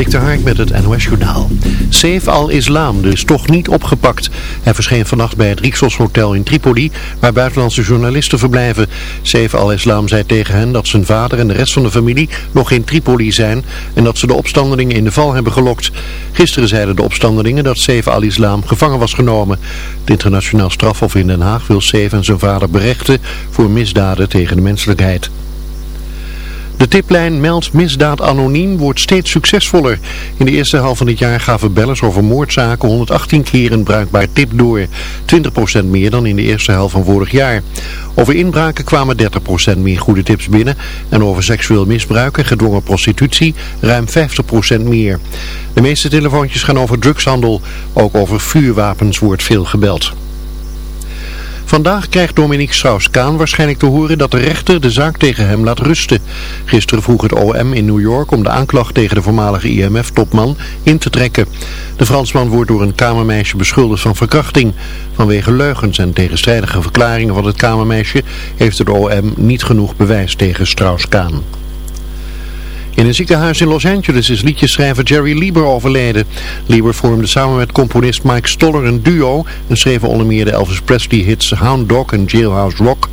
Dik Hark met het NOS Journaal. Saif al-Islam is toch niet opgepakt. Hij verscheen vannacht bij het Rixos Hotel in Tripoli, waar buitenlandse journalisten verblijven. Saif al-Islam zei tegen hen dat zijn vader en de rest van de familie nog in Tripoli zijn en dat ze de opstandelingen in de val hebben gelokt. Gisteren zeiden de opstandelingen dat Saif al-Islam gevangen was genomen. Het internationaal strafhof in Den Haag wil Saif en zijn vader berechten voor misdaden tegen de menselijkheid. De tiplijn Meld Misdaad Anoniem wordt steeds succesvoller. In de eerste helft van dit jaar gaven bellers over moordzaken 118 keer een bruikbaar tip door. 20% meer dan in de eerste helft van vorig jaar. Over inbraken kwamen 30% meer goede tips binnen. En over seksueel misbruik en gedwongen prostitutie ruim 50% meer. De meeste telefoontjes gaan over drugshandel. Ook over vuurwapens wordt veel gebeld. Vandaag krijgt Dominique Strauss-Kaan waarschijnlijk te horen dat de rechter de zaak tegen hem laat rusten. Gisteren vroeg het OM in New York om de aanklacht tegen de voormalige IMF-topman in te trekken. De Fransman wordt door een kamermeisje beschuldigd van verkrachting. Vanwege leugens en tegenstrijdige verklaringen van het kamermeisje heeft het OM niet genoeg bewijs tegen Strauss-Kaan. In een ziekenhuis in Los Angeles is liedjeschrijver Jerry Lieber overleden. Lieber vormde samen met componist Mike Stoller een duo en schreven onder meer de Elvis Presley hits Hound Dog en Jailhouse Rock.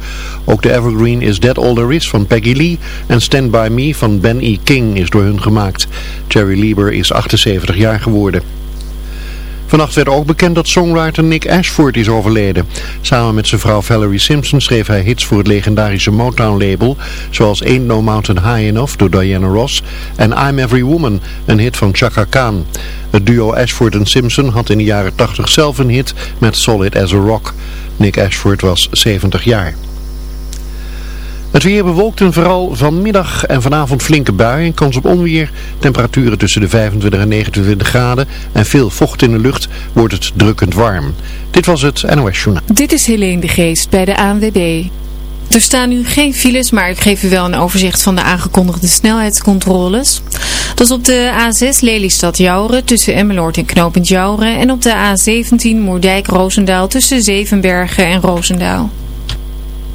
Ook de evergreen Is That All There Is van Peggy Lee en Stand By Me van Ben E. King is door hun gemaakt. Jerry Lieber is 78 jaar geworden. Vannacht werd ook bekend dat songwriter Nick Ashford is overleden. Samen met zijn vrouw Valerie Simpson schreef hij hits voor het legendarische Motown-label, zoals Ain't No Mountain High Enough door Diana Ross en I'm Every Woman, een hit van Chaka Khan. Het duo Ashford en Simpson had in de jaren 80 zelf een hit met Solid as a Rock. Nick Ashford was 70 jaar. Het weer bewolkt en vooral vanmiddag en vanavond flinke buien. Kans op onweer. Temperaturen tussen de 25 en 29 graden. En veel vocht in de lucht wordt het drukkend warm. Dit was het NOS Journaal. Dit is Helene de Geest bij de ANWB. Er staan nu geen files, maar ik geef u wel een overzicht van de aangekondigde snelheidscontroles. Dat is op de A6 Lelystad-Jouren tussen Emmeloord en Knopend Jouren. En op de A17 Moerdijk-Roosendaal tussen Zevenbergen en Roosendaal.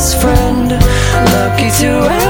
best friend. Lucky to have.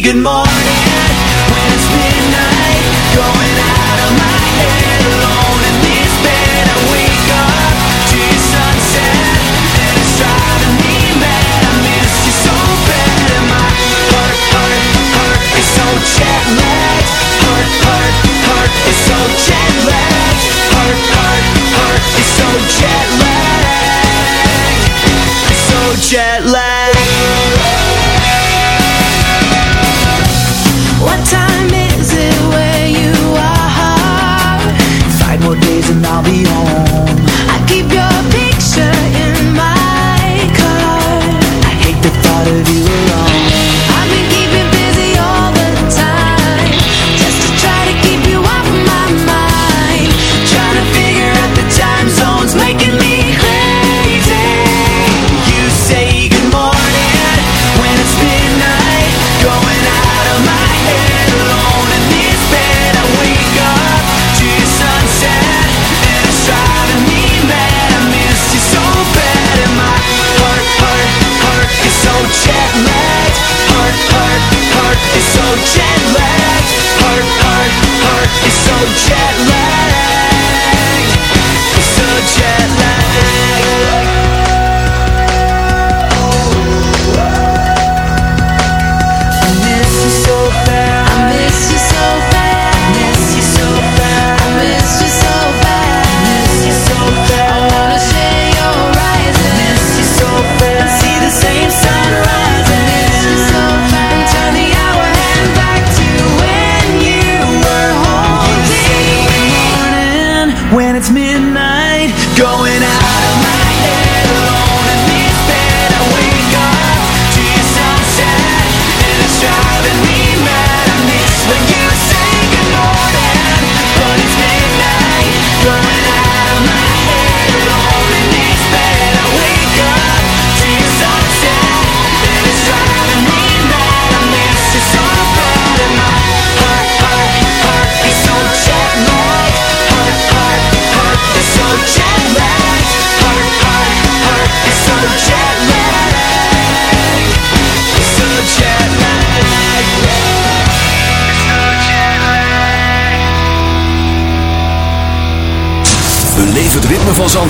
good morning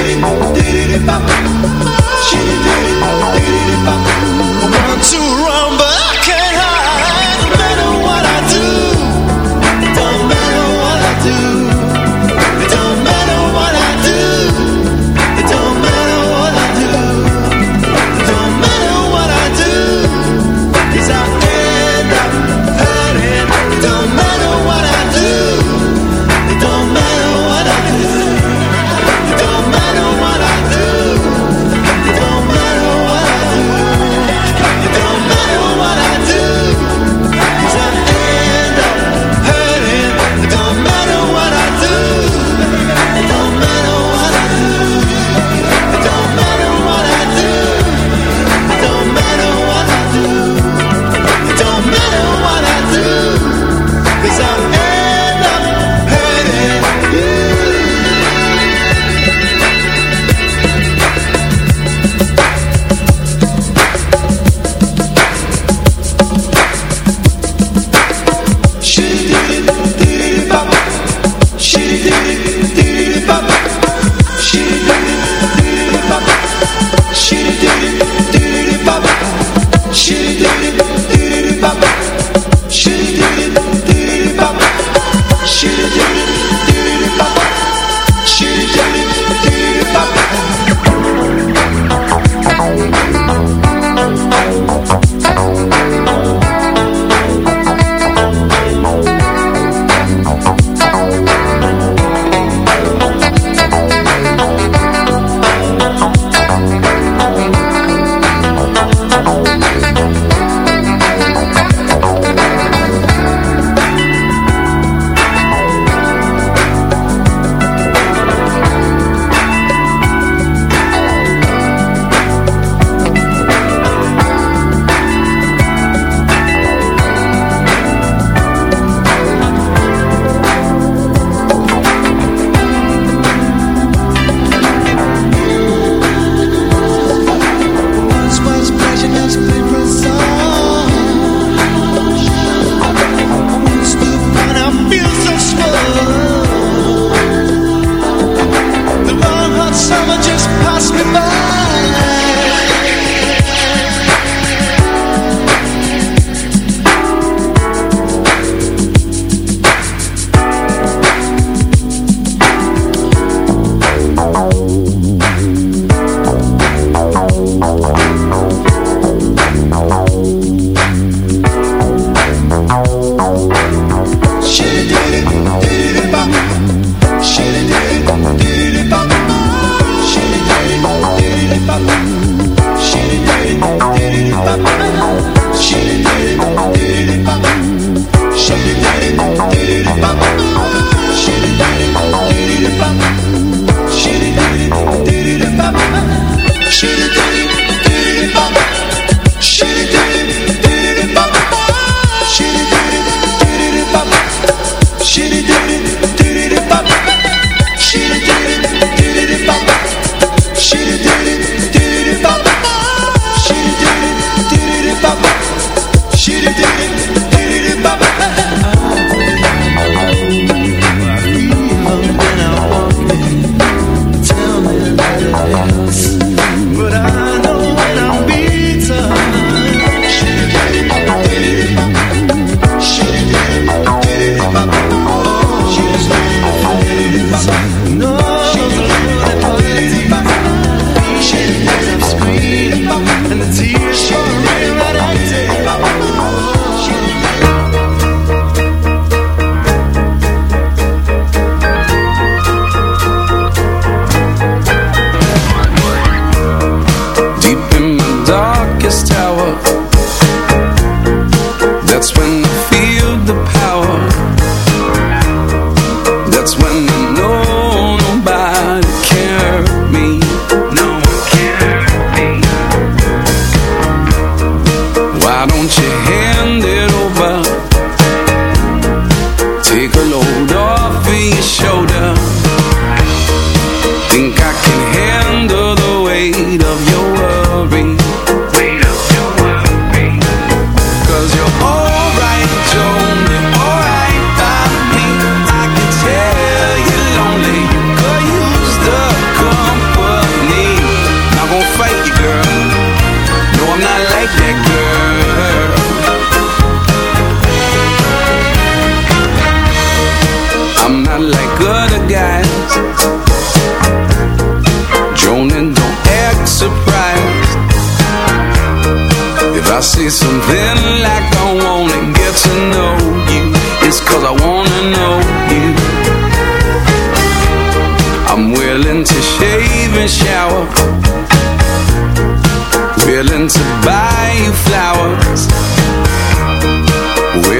do do do do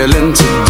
feeling. today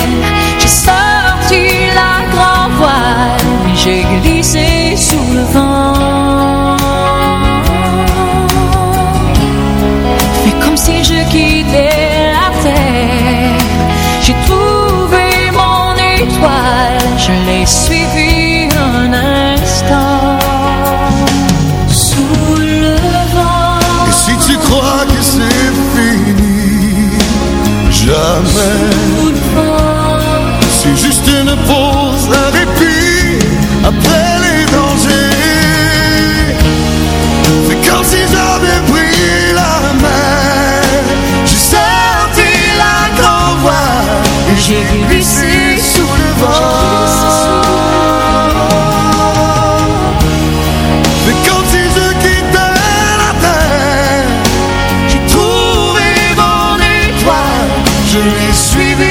Sweetie. je les suivi